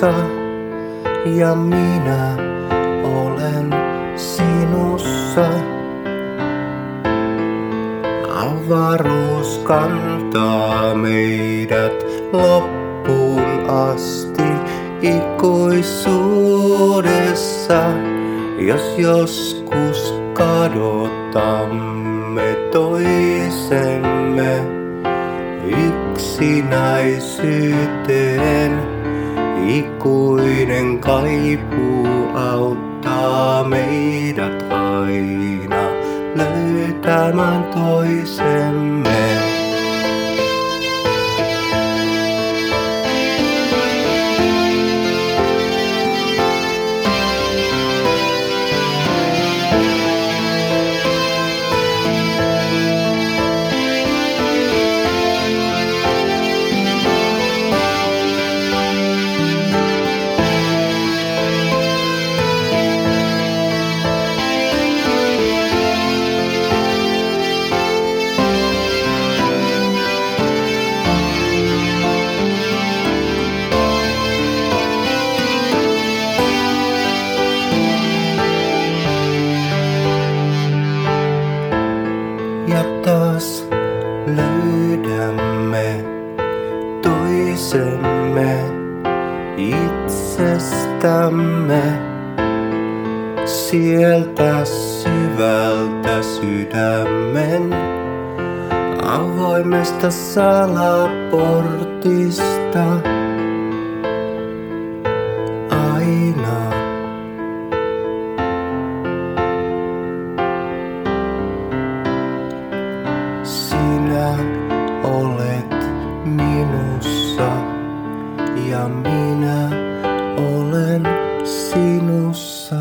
minussa ja minä olen sinussa. Avaruus kantaa meidät loppuun asti ikuisuudessa, jos joskus kadotamme toisemme yksinäisyyteen. Ikuinen kaipuu auttaa meidät aina löytämään toisemme. Itsestämme. Sieltä syvältä sydämen avoimesta salaportista. Aina. Sinä olet minussa ja minä olen sinussa.